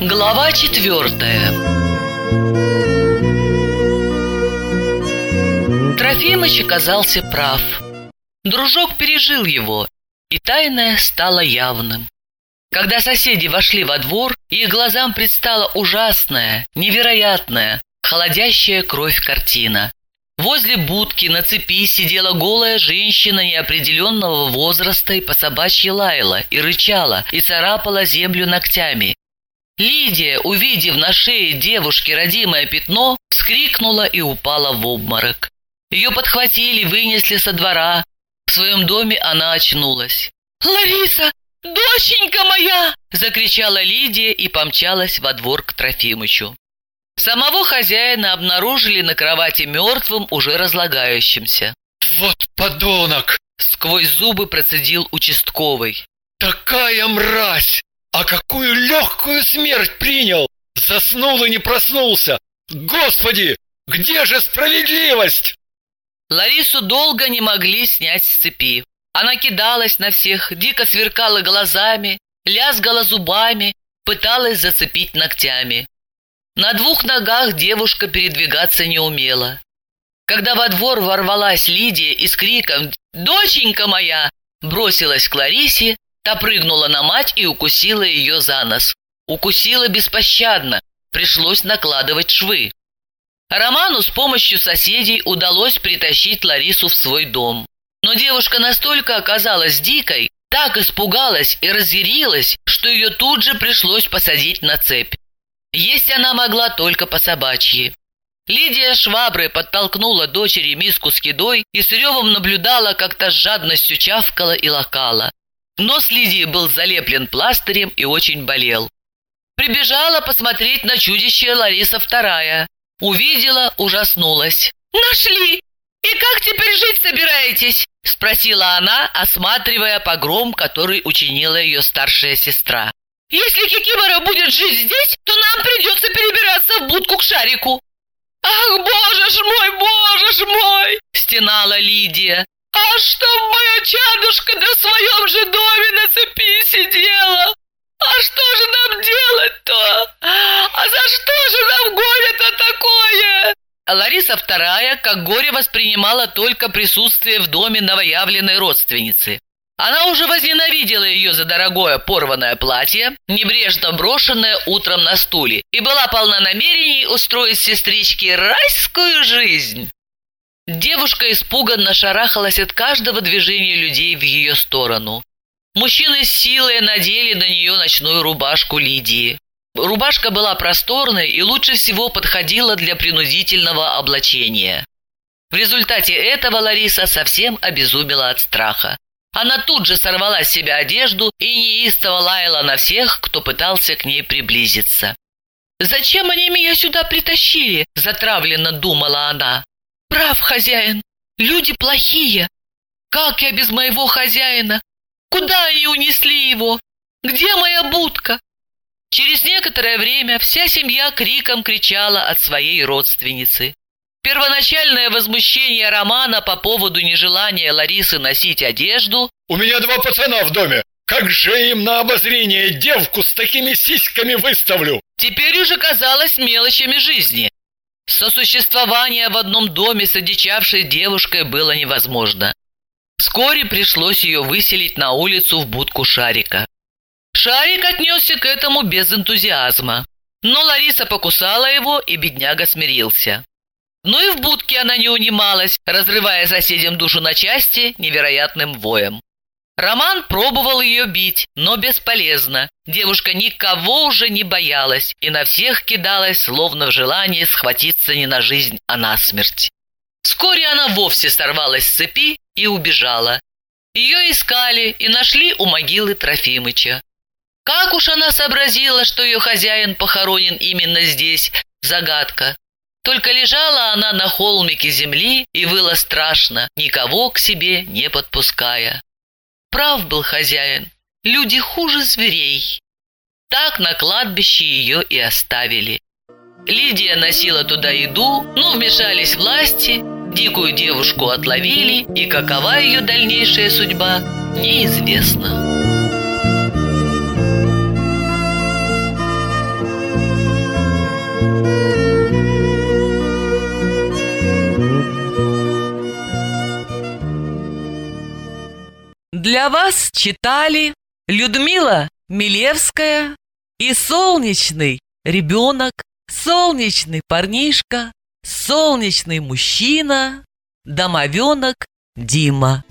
Глава четвертая Трофимыч оказался прав. Дружок пережил его, и тайное стало явным. Когда соседи вошли во двор, их глазам предстала ужасная, невероятная, холодящая кровь картина. Возле будки на цепи сидела голая женщина неопределенного возраста и по собачьи лаяла, и рычала, и царапала землю ногтями. Лидия, увидев на шее девушки родимое пятно, вскрикнула и упала в обморок. Ее подхватили, вынесли со двора. В своем доме она очнулась. «Лариса, доченька моя!» — закричала Лидия и помчалась во двор к Трофимычу. Самого хозяина обнаружили на кровати мертвым, уже разлагающимся. «Вот подонок!» — сквозь зубы процедил участковый. «Такая мразь! А какую легкую смерть принял! Заснул и не проснулся! Господи, где же справедливость?» Ларису долго не могли снять с цепи. Она кидалась на всех, дико сверкала глазами, лязгала зубами, пыталась зацепить ногтями. На двух ногах девушка передвигаться не умела. Когда во двор ворвалась Лидия и с криком «Доченька моя!» бросилась к Ларисе, Та прыгнула на мать и укусила ее за нос. Укусила беспощадно, пришлось накладывать швы. Роману с помощью соседей удалось притащить Ларису в свой дом. Но девушка настолько оказалась дикой, так испугалась и разъярилась, что ее тут же пришлось посадить на цепь. Есть она могла только по собачьи. Лидия шваброй подтолкнула дочери миску с едой и с ревом наблюдала, как та с жадностью чавкала и лакала. Нос Лидии был залеплен пластырем и очень болел. Прибежала посмотреть на чудище Лариса вторая. Увидела, ужаснулась. «Нашли! И как теперь жить собираетесь?» Спросила она, осматривая погром, который учинила ее старшая сестра. «Если Кикимора будет жить здесь, то нам придется перебираться в будку к шарику». «Ах, боже ж мой, боже ж мой!» — стенала Лидия. А чтоб моя чадушка на своем же доме на цепи сидела? А что же нам делать-то? А за что же нам горе-то такое? Лариса вторая, как горе, воспринимала только присутствие в доме новоявленной родственницы. Она уже возненавидела ее за дорогое порванное платье, небрежно брошенное утром на стуле, и была полна намерений устроить сестричке райскую жизнь. Девушка испуганно шарахалась от каждого движения людей в ее сторону. Мужчины с силой надели на нее ночную рубашку Лидии. Рубашка была просторной и лучше всего подходила для принудительного облачения. В результате этого Лариса совсем обезумела от страха. Она тут же сорвала с себя одежду и неистово лаяла на всех, кто пытался к ней приблизиться. «Зачем они меня сюда притащили?» – затравленно думала она. Прав хозяин, люди плохие. Как я без моего хозяина? Куда они унесли его? Где моя будка? Через некоторое время вся семья криком кричала от своей родственницы. Первоначальное возмущение Романа по поводу нежелания Ларисы носить одежду «У меня два пацана в доме! Как же им на обозрение девку с такими сиськами выставлю?» теперь уже казалось мелочами жизни. Сосуществование в одном доме с одичавшей девушкой было невозможно. Вскоре пришлось ее выселить на улицу в будку Шарика. Шарик отнесся к этому без энтузиазма. Но Лариса покусала его, и бедняга смирился. Но и в будке она не унималась, разрывая соседям душу на части невероятным воем. Роман пробовал ее бить, но бесполезно. Девушка никого уже не боялась и на всех кидалась, словно в желании схватиться не на жизнь, а на смерть. Вскоре она вовсе сорвалась с цепи и убежала. Ее искали и нашли у могилы Трофимыча. Как уж она сообразила, что ее хозяин похоронен именно здесь, загадка. Только лежала она на холмике земли и выла страшно, никого к себе не подпуская. Прав был хозяин, люди хуже зверей. Так на кладбище ее и оставили. Лидия носила туда еду, но вмешались власти, Дикую девушку отловили, и какова ее дальнейшая судьба, неизвестно. Для вас читали Людмила Милевская и солнечный ребенок, солнечный парнишка, солнечный мужчина, домовенок Дима.